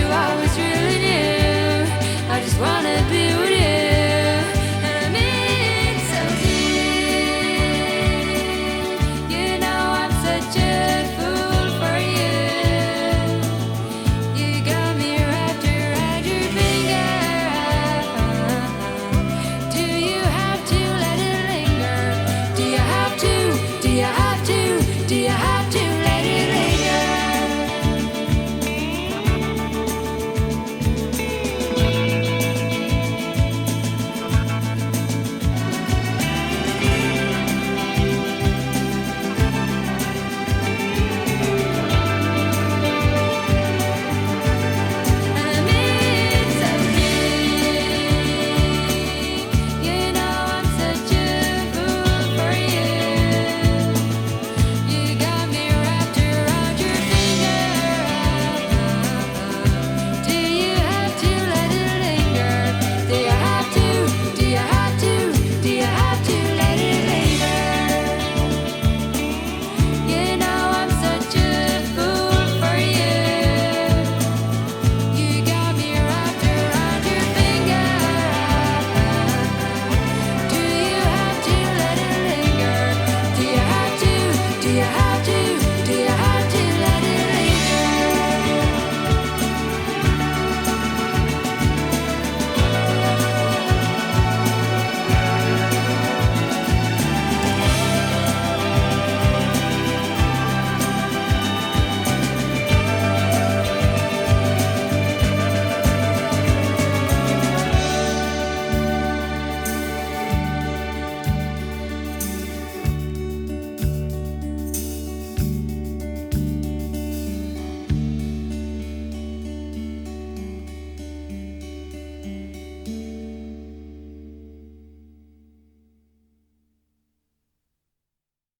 you, I was really new. I just wanna be with you.